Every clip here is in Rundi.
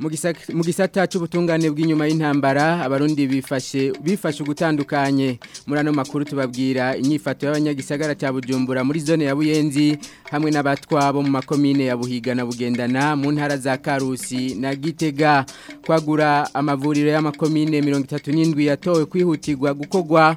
mu gisata cy'ubutungane bw'inyuma y'intambara abarundi bifashe bifashe gutandukanye muri makuru tubabwira inyifato y'abanyagisagara cya bujumbura muri zone ya buyenzi hamwe n'abatwa bo mu makomine ya buhiga na bugendana mu ntara za karusi na gitega kwagura amavuriro y'amakomine mirongo itatu n'indwi yatowe kwihutirwa gukogwa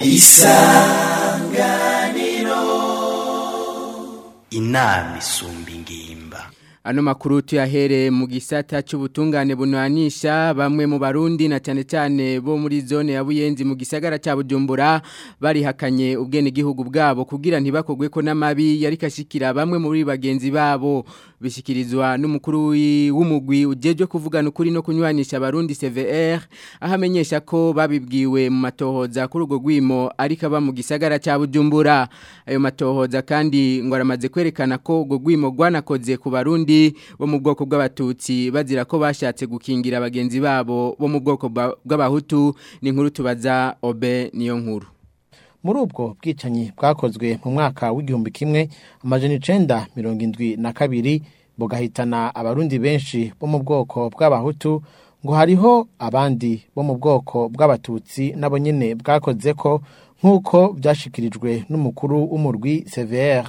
isanganiro inama isumba Ano makuru tuyahere mu gisata cy'ubutungane bunanisha bamwe mu barundi na cyane cyane bo muri zone ya Buyenzi mu gisagara cya Bujumbura bari hakanye ubwene gihugu bwabo kugira ntibakogwe ko namabi yari kashikira bamwe muri bagenzi babo bishikirizwa n'umukuru w'umugwi ujejwe kuvugana ukuri no kunywanisha abarundi CVR ahamenyesha ko babibwiwe mu matohoza kuri urwo gwimo ariko aba mu gisagara cya Bujumbura ayo matohoza kandi ngo aramaze kwerekana ko urwo gwimo gwanakoze ku barundi abarundi bo mu bwoko bw'abatutsi bazira ko bashatse gukingira bagenzi babo bo mu bwoko bw'abahutu ni nkuru tubaza obe niyo nkuru muri ubwo bwicanyi bwakozwe mu mwaka w'igihumbi kimwe amajana icenda mirongo indwi na kabiri bugahitana abarundi benshi bo mu bwoko bw'abahutu ngo hariho abandi bo mu bwoko bw'abatutsi nabo nyine bwakoze ko nk'uko byashikirijwe n'umukuru w'umurwi severe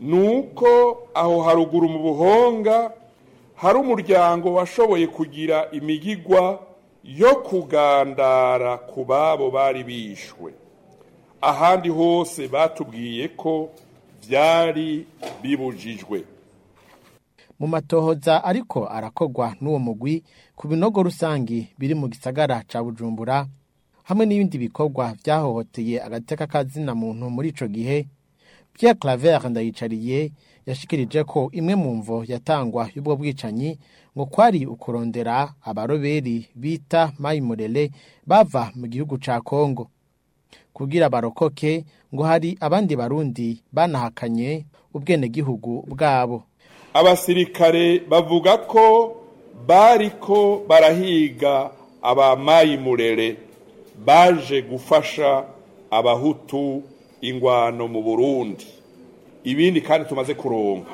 ni uko aho haruguru mu buhonga hari umuryango washoboye kugira imigigwa yo kugandara ku babo bari bishwe ahandi hose batubwiye ko byari bibujijwe mu matohoza ariko arakogwa n'uwo mugwi ku binogo rusange biri mu gisagara ca bujumbura hamwe n'ibindi bikorwa byahohoteye agateka kazina muntu muri ico gihe Pierre Claver ndayicariye yashikirije ko imwe mu mvo yatangwa y'ubwo bwicanyi ngo kwari ukurondera abaroberi bita Mayimurele bava mu gihugu ca Congo. kugira barokoke ngo hari abandi barundi banahakanye ubwenegihugu bwabo abasirikare bavuga ko bariko barahiga abamayi murere baje gufasha abahutu ingwano mu burundi ibindi kandi tumaze kuronka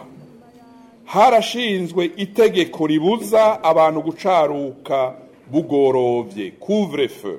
harashinzwe itegeko ribuza abantu gucaruka bugorovye couvre feu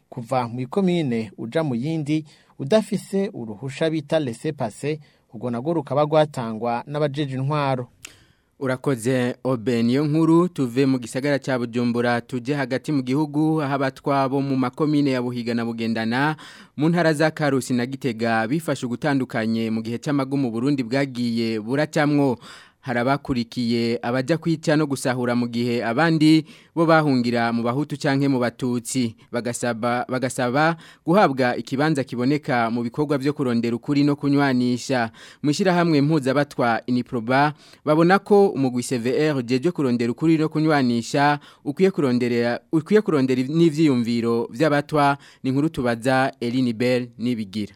kuva mu ikomine uja mu yindi udafise uruhusha bita lesepase ubwo nago rukaba rwatangwa n'abajeje intwaro urakoze oben iyo nkuru tuve mu gisagara cya bujumbura tujye hagati mu gihugu aho abatwa bo mu makomine ya buhiga na bugendana mu ntara za karusi na gitega bifashe ugutandukanye mu gihe mu burundi bwagiye buracamwo hari abakurikiye abajya kwica no gusahura mu gihe abandi bo bahungira mu bahutu cyangwa mu batutsi bagasaba bagasaba guhabwa ikibanza kiboneka mu bikorwa byo kurondera ukuri no kunywanisha mu ishyirahamwe mpuzabatwa iniproba babona ko umugwi CVR ugiye kurondera ukuri no kunywanisha ukwiye kurondera ukwiye kurondera n'ivyiyumviro by'abatwa ni nkuru tubaza Elinibel nibigira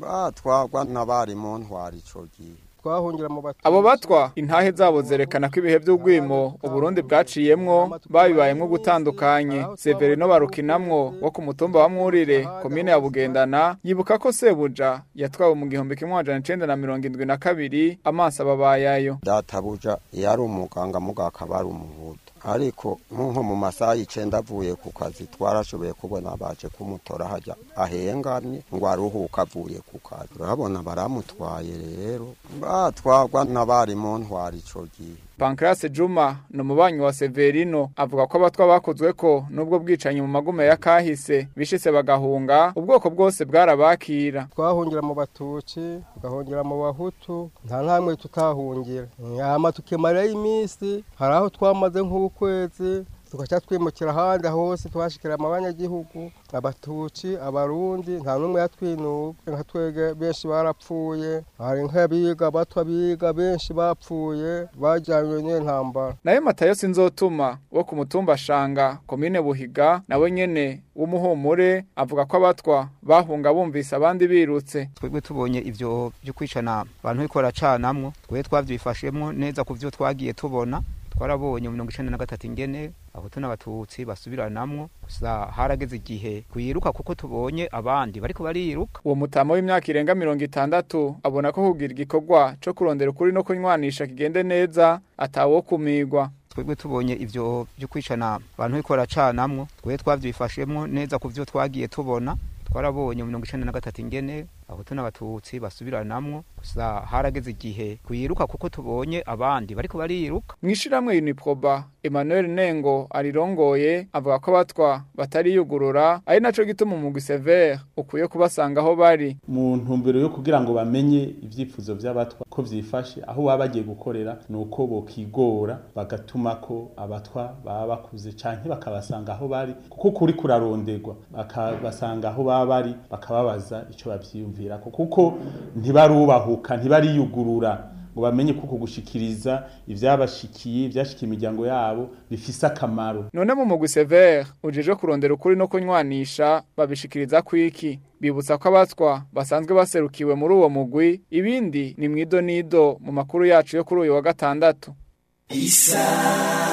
batwa kwa ntabari mu ntwari cyo gihe twahungira mu batwa abo batwa intahe zabo zerekana ko ibihe by'ubwimo uburundi bwaciyemwo babibayemwo gutandukanye severino barukinamwo wo ku mutumba wa mwurire komine ya bugendana yibuka ko sebuja yatwawe mu gihumbi kimwe amajana icenda na mirongo indwi na kabiri amaso ababayayo databuja yari umuganga mugakaba ari umuhuta ariko nko mu masaha y'icyenda avuye ku kazi twarashoboye kubona baje kumutora hajya ahengamye ngo aruhuke avuye ku kazi urabona baramutwaye rero batwagwa n'abarimu ntwara icyo gihe pancrase juma ni umubanyi wa severino avuga ko abatwa bakozwe ko n'ubwo bwicanyi mu magume ya kahise bishitse bagahunga ubwoko bwose bwarabakira twahungira mu batutsi tugahungira mu bahutu nta ntamwe tutahungira nyama tukimarayo iminsi hari aho twamaze nk'ukwezi tugahita twimukira ahandi hose tuhashyikira abanyagihugu abatuci abarundi nta n'umwe yatwinuba nka twebwe benshi barapfuye hari nk'abiga bato biga benshi bapfuye bajyanywe n'intambara nayo matayo sinzotuma wo ku mutumba ashanga komine buhiga nawe nyine w'umuhumure avuga ko abatwa bahunga bumvise abandi birutse twebwe tubonye ibyo byo kwicana abantu bariko baracanamwo twe twavyifashemwo neza ku byo twagiye tubona twarabonye mirongo icyenda na gatatu ingene abahutu n'abatutsi basubiranamwo gusa harageze igihe kuyiruka kuko tubonye abandi bariko bariruka uwo mutama w'imyaka irenga mirongo itandatu abona ko kugira igikorwa co kurondera ukuri no kunywanisha kigende neza atawo kumigwa twebwe tubonye ibyo byo kwicana abantu bariko baracanamwo twe twavyifashemwo neza ku byo twagiye tubona twarabonye mirongo icyenda na gatatu ingene abahutu n'abatutsi basubiranamwo gusa harageze igihe kuyiruka kuko tubonye abandi bariko bariruka mwishirahamwe uniproba emmanuel nengo arirongoye avuga ko abatwa batariyugurura ari naco gituma umugwi severe ukwiye kubasanga aho bari mu ntumbero yo kugira ngo bamenye ivyifuzo vy'abatwa uko byifashe aho baba bagiye gukorera ni uko bokigora bagatuma ko abatwa baba bakuze canke bakabasanga aho bari kuko kuri kuraronderwa bakabasanga aho baba bari bakababaza ico bavyiyumvirako kuko ntibarubahuka ntibariyugurura ngo bamenye ko kugushikiriza ibyabashikiye ibyashikiye imiryango yabo bifise akamaro none mu mugwi severe ujeje kurondera ukuri no kunywanisha babishikiriza kwiki bibutsa ko abatwa basanzwe baserukiwe muri uwo mugwi ibindi ni mwido nido mu makuru yacu yo kuri uyu wa gatandatu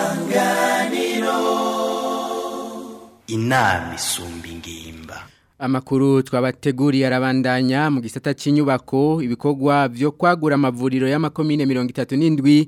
isanganiro inama isumba ingimba amakuru twabateguriye arabandanya mu gisata cy'inyubako ibikorwa byo kwagura amavuriro y'amakomine mirongo itatu n'indwi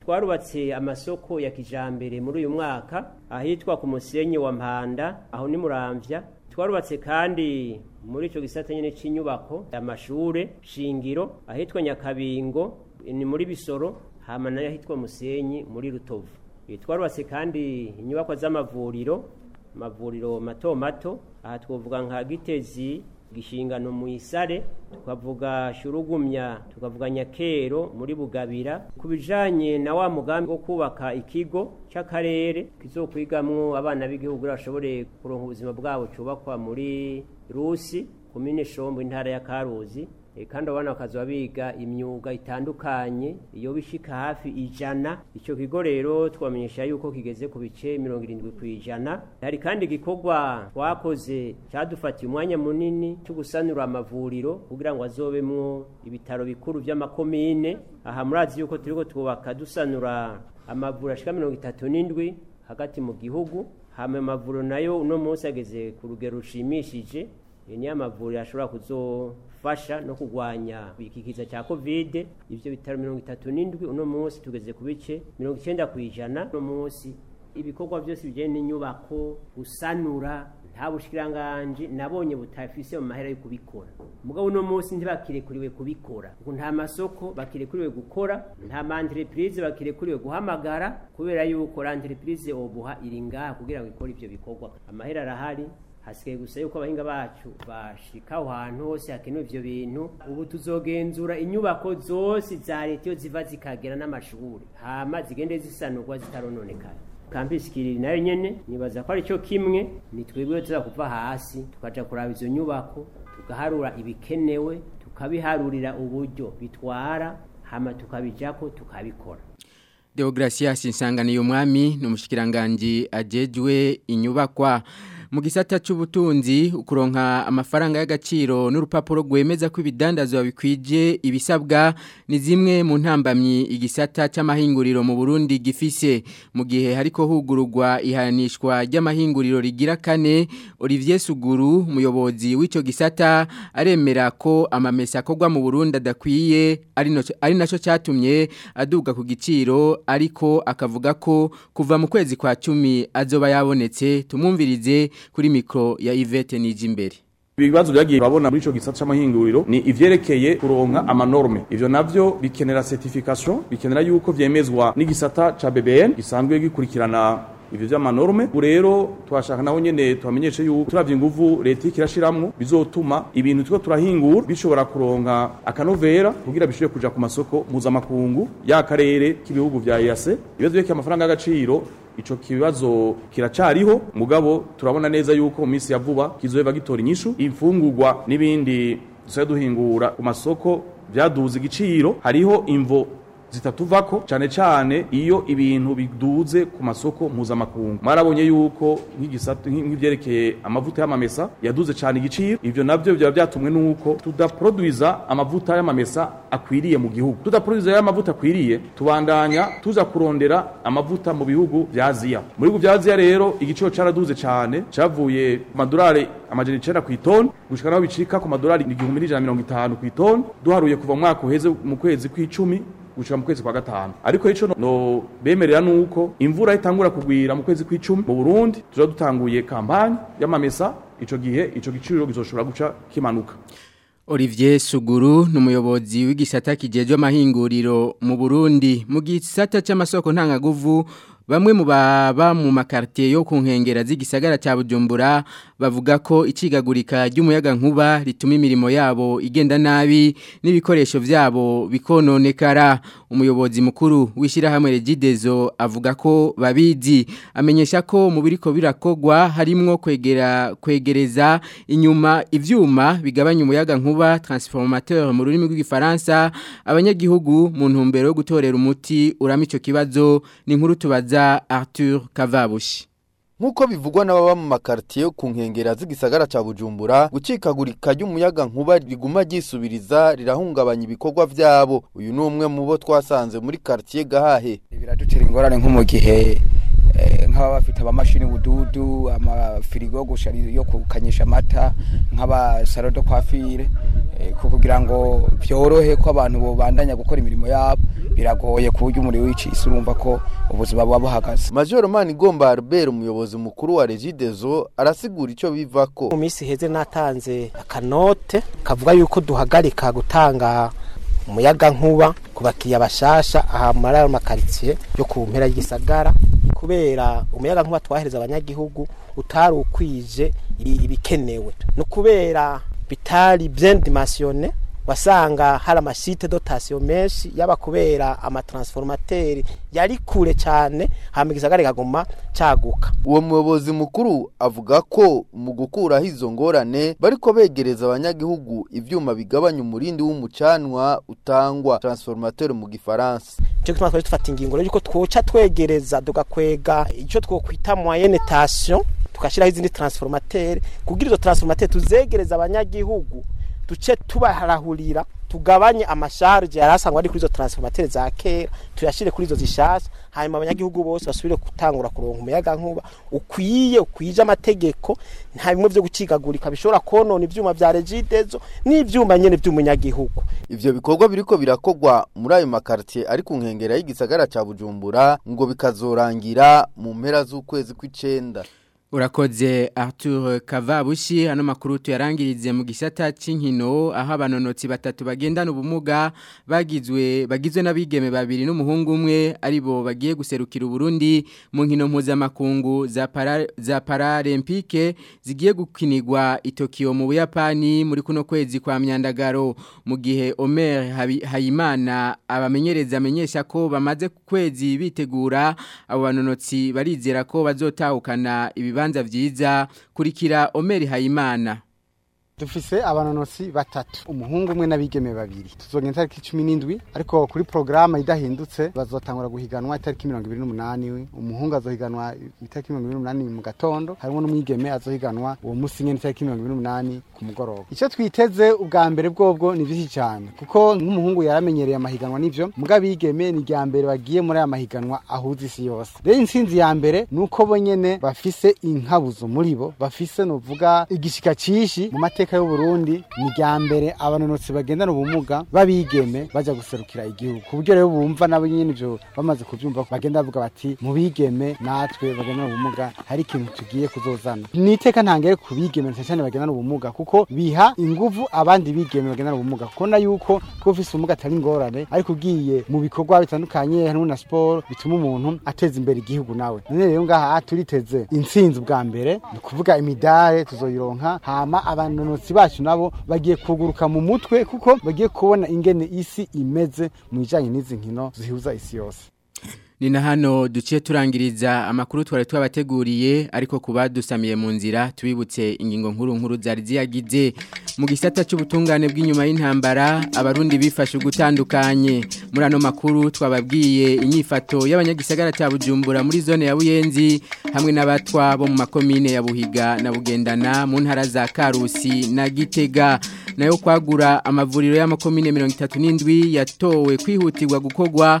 twarubatse amasoko ya kijambere muri uyu mwaka ahitwa ku musenyi wa mpanda aho ni muramvya twarubatse kandi muri icyo gisata nyine cy'inyubako amashure shingiro ahitwa nyakabingo ni muri bisoro hamana nayo ahitwa musenyi muri rutovu twarubatse kandi inyubako z'amavuriro amavuriro mato mato aha twavuga nka gitezi gishingano mu isare tukavuga shurugumya tukavuga nyakero muri bugabira kubijanye na wa mugambi wo kubaka ikigo cy'akarere kizokwigamwo abana b'igihugu bashobore kuronka ubuzima bwabo cyubakwa muri rusi komine shombo intara ya karuzi Eh, kandi abo bana biga imyuga itandukanye iyo bishika hafi ijana icyo kigo rero twamenyesha yuko kigeze ku bice mirongo irindwi ku ijana hari kandi igikorwa twakoze cyadufatiye umwanya munini cyo gusanura amavuriro kugira ngo azobemo ibitaro bikuru by'amakomine aha murazi yuko turiko twubaka dusanura amavuriro ashika mirongo itatu n'indwi hagati mu gihugu hama amavuriro nayo uno munsi ageze ku rugero rushimishije iyo niyo ashobora kuzofasha no kugwanya ikikiza cya kovide ibyo bitaro mirongo itatu n'indwi uno munsi tugeze ku bice mirongo icyenda ku ijana uno munsi ibikorwa byose bijyanye n'inyubako gusanura nta bushikiranganje nabonye butafise mu mahera yo kubikora mugabo uno munsi ntibakirekuriwe kubikora nta masoko bakirekuriwe gukora nta ma entreprise bakirekuriwe guhamagara kubera yuko la entreprise obuha iri ngaha kugira ngo ikore ibyo bikorwa amahera arahari hasigaye gusa yuko abahinga bacu bashika aho hantu hose hakenewe ivyo bintu ubu tuzogenzura inyubako zose za leta iyo ziva zikagera n'amashuri hama zigende zisanurwa zitarononekana kampishikiriri nayo nyene nibaza ko ari cyo kimwe ni tuza kuva hasi tukaja kuraba izo nyubako tugaharura ibikenewe tukabiharurira uburyo bitwara hama tukabijako tukabikora Deogracias Insangani y'umwami n'umushikiranganje ajejwe inyubakwa mu gisata cy'ubutunzi ukuronka amafaranga y'agaciro n'urupapuro rwemeza ko ibidandazwa bikwije ibisabwa ni zimwe mu ntambamyi igisata cy'amahinguriro mu Burundi gifise mu gihe hariko hugurugwa ihanishwa ry'amahinguriro rigira kane Olivier Suguru umuyobozi w'ico gisata aremera ko amamesa akogwa mu Burundi adakwiye ari naco cyatumye aduga ku giciro ariko akavuga ko kuva mu kwezi kwa 10 azoba yabonetse tumumvirize, kuri mikro ya Yvette Nijimbere bibazo byagiye babona muri ico gisata c'amahinguriro ni ivyerekeye kuronka amanorme ivyo navyo bikenera certification bikenera yuko vyemezwa n'igisata ca BBN gisanzwe gikurikirana ivyo vy'amanorme ubu rero twashaka naho nyene twamenyeshe yuko turavye inguvu leta ikirashiramwo bizotuma ibintu tuko turahingura bishobora kuronka akanovera kugira bishobore kuja ku masoko mpuzamakungu y'akarere k'ibihugu vya EAC ibibazo amafaranga y'agaciro ico kibazo kiracariho mugabo turabona neza yuko mu minsi ya vuba kizoheva gitora inyishu imfungurwa n'ibindi dusaye duhingura ku masoko byaduze igiciro hariho imvo zitatuvako cyane cyane iyo ibintu biduze ku masoko mpuzamakungu mwarabonye yuko nk'igisatu nk'ibyerekeye amavuta y'amamesa yaduze cyane igiciro ibyo nabyo byaba byatumwe n'uko tudaproduiza amavuta y'amamesa akwiriye mu gihugu tudaproduiza y'amavuta akwiriye tubandanya tuza kurondera amavuta mu bihugu bya Aziya muri bihugu bya Aziya rero igiciro caraduze cyane cavuye madolari amajana icenda ku itoni gushika naho bicika ku madolari igihumbi n'ijana mirongo itanu ku itoni duharuye kuva mwaka uheze mu kwezi kw'icumi gushika mu kwezi kwa gatanu ariko ico no bemerera nuko imvura itangura kugwira mu kwezi kw'icumi mu Burundi tuza dutanguye kampanye y'amamesa ico gihe ico giciro gizoshobora guca kimanuka Olivier Suguru numuyobozi w'igisata kijejwe amahinguriro mu Burundi mu gisata c'amasoko guvu Bamwe mu baba mu makartier yo kunkengera z'igisagara cya Bujumbura bavuga ko icigagurika ry'umuyaga nkuba rituma imirimo yabo igenda nabi n'ibikoresho byabo bikononekara. Umuyobozi mukuru w'ishirahamwe Regidezo avuga ko babizi amenyesha ko mu biriko birakogwa harimwo kwegera kwegereza inyuma ivyuma bigabanya umuyaga nkuba transformateur mu rurimi rw'igifaransa abanyagihugu mu ntumbero yo gutorera umuti uramico kibazo ni nkuru tubaza neza Arthur Kavabushi Nkuko bivugwa n'ababa mu makartier ku nkengera z'igisagara cya Bujumbura gucikagurika ry'umuyaga nkuba riguma gisubiriza rirahungabanya ibikorwa byabo uyu umwe mu bo twasanze muri quartier Gahahe biraducira ingorane nko mu gihe nk'aba bafite amamashini y'ubududu amafirigo yo gukanyisha amata nk'abasaro do kwafire eh, kugira ngo byorohe ko abantu babandanya gukora imirimo yabo biragoye ku buryo umuriro w'icisi urumva ko ubuzima buba buhagaze majoro mani igomba rubera umuyobozi mukuru wa regidezo arasigura icyo biva ko mu minsi heze natanze akanote kavuga yuko duhagarika gutanga umuyaga nkuba ku bakiriya bashasha aha muri ayo makaritsiye yo ku mpera y'igisagara kubera umuyaga nkuba twahereza abanyagihugu utari ukwije ibikenewe ni ukubera bitari byendimashiyone wasanga hari amasite dotasiyo menshi yaba kubera amatransformateri yari kure cyane hamigiza gari kikaguma cyaguka uwo muyobozi mukuru avuga ko mu gukuraho izo ngorane bariko begereza abanyagihugu ibyuma bigabanya umurindi w'umucanwa utangwa transformateri mu gifaransa cyo twatwaje dufata ingingo rero yuko twoca twegereza tugakwega icyo twokwita moyenne station tugashyiraho izindi transformateri kugira izo transformateri tuzegereza abanyagihugu duce tubaharahurira tugabanye amasharge yari asangwa ari kuri izo taransifomateri za kera tuyashyire kuri izo zishasha hanyuma abanyagihugu bose basubire gutangura kuronka umuyaga nkuba ukwiye ukwije amategeko nta bimwe byo gucikagurika bishobora konona ibyuma bya regidezo n'ibyuma nyine by'umunyagihugu Ibyo bikorwa biriko birakogwa muri ayo makartie ari ku nkengera y'igisagara cya Bujumbura ngo bikazorangira mu mpera z'ukwezi kw'icenda urakoze Arthur Kavabushi ano makuru tuyarangirize mu gisata cy'inkino aho abanonotsi batatu bagendana ubumuga bagizwe bagizwe n'abigeme babiri n'umuhungu umwe aribo bagiye guserukira Burundi mu nkino mpuzamakungu za para za paralempike zigiye gukinirwa i Tokyo mu Buyapani muri kuno kwezi kwa myandagaro mu gihe Omer Hayimana abamenyereza amenyesha ko bamaze kwezi bitegura abo banonotsi barizera ko bazotahukana ibibazo ibibanza byiza kurikira omeri hayimana dufise abanonosi batatu umuhungu umwe n'abigeme babiri tuzongera itariki cumi n'indwi ariko kuri porogaramu idahindutse bazotangura guhiganwa itariki mirongo ibiri n'umunani umuhungu azohiganwa itariki mirongo ibiri n'umunani mu gatondo harimo n'umwigeme azohiganwa uwo munsi nyine itariki mirongo ibiri n'umunani ku mugoroba icyo twiteze ubwa mbere bwobwo ni byinshi cyane kuko nk'umuhungu yaramenyereye amahiganwa n'ibyo mbwa abigeme ni irya mbere bagiye muri aya mahiganwa ahuza isi yose rero intsinzi ya mbere ni uko bo bafise inkabuzo muri bo bafise nuvuga igishika cyinshi mu mateka mateka y'uburundi ni rya mbere abanonotsi bagendana ubumuga babigeme bajya guserukira igihugu ku buryo rero bumva nabo nyine ibyo bamaze kubyumva bagenda bavuga bati mu bigeme natwe bagendana ubumuga hari ikintu tugiye kuzozana ni iteka ntangere ku bigeme cyane cyane bagendana ubumuga kuko biha inguvu abandi bigeme bagendana ubumuga kubona yuko kuba ufite ubumuga atari ingorane ariko ugiye mu bikorwa bitandukanye harimo na siporo bituma umuntu ateza imbere igihugu nawe none rero ngaha turiteze intsinzi bwa mbere ni ukuvuga imidari tuzoyironka hama abantu abarokotse bacu nabo bagiye kuguruka mu mutwe kuko bagiye kubona ingene isi imeze mu bijyanye n'izi nkino zihuza isi yose ni na hano duciye turangiriza amakuru twari twabateguriye ariko kuba dusamiye mu nzira tubibutse ingingo nkuru nkuru zari ziyagize mu gisata cy'ubutungane bw'inyuma y'intambara abarundi bifashe ugutandukanye muri ano makuru twababwiye inyifato y'abanyagisagara cya bujumbura muri zone ya buyenzi hamwe n'abatwa bo mu makomine ya buhiga na bugendana mu ntara za karusi na gitega nayo kwagura amavuriro y'amakomine mirongo itatu n'indwi yatowe kwihutirwa gukogwa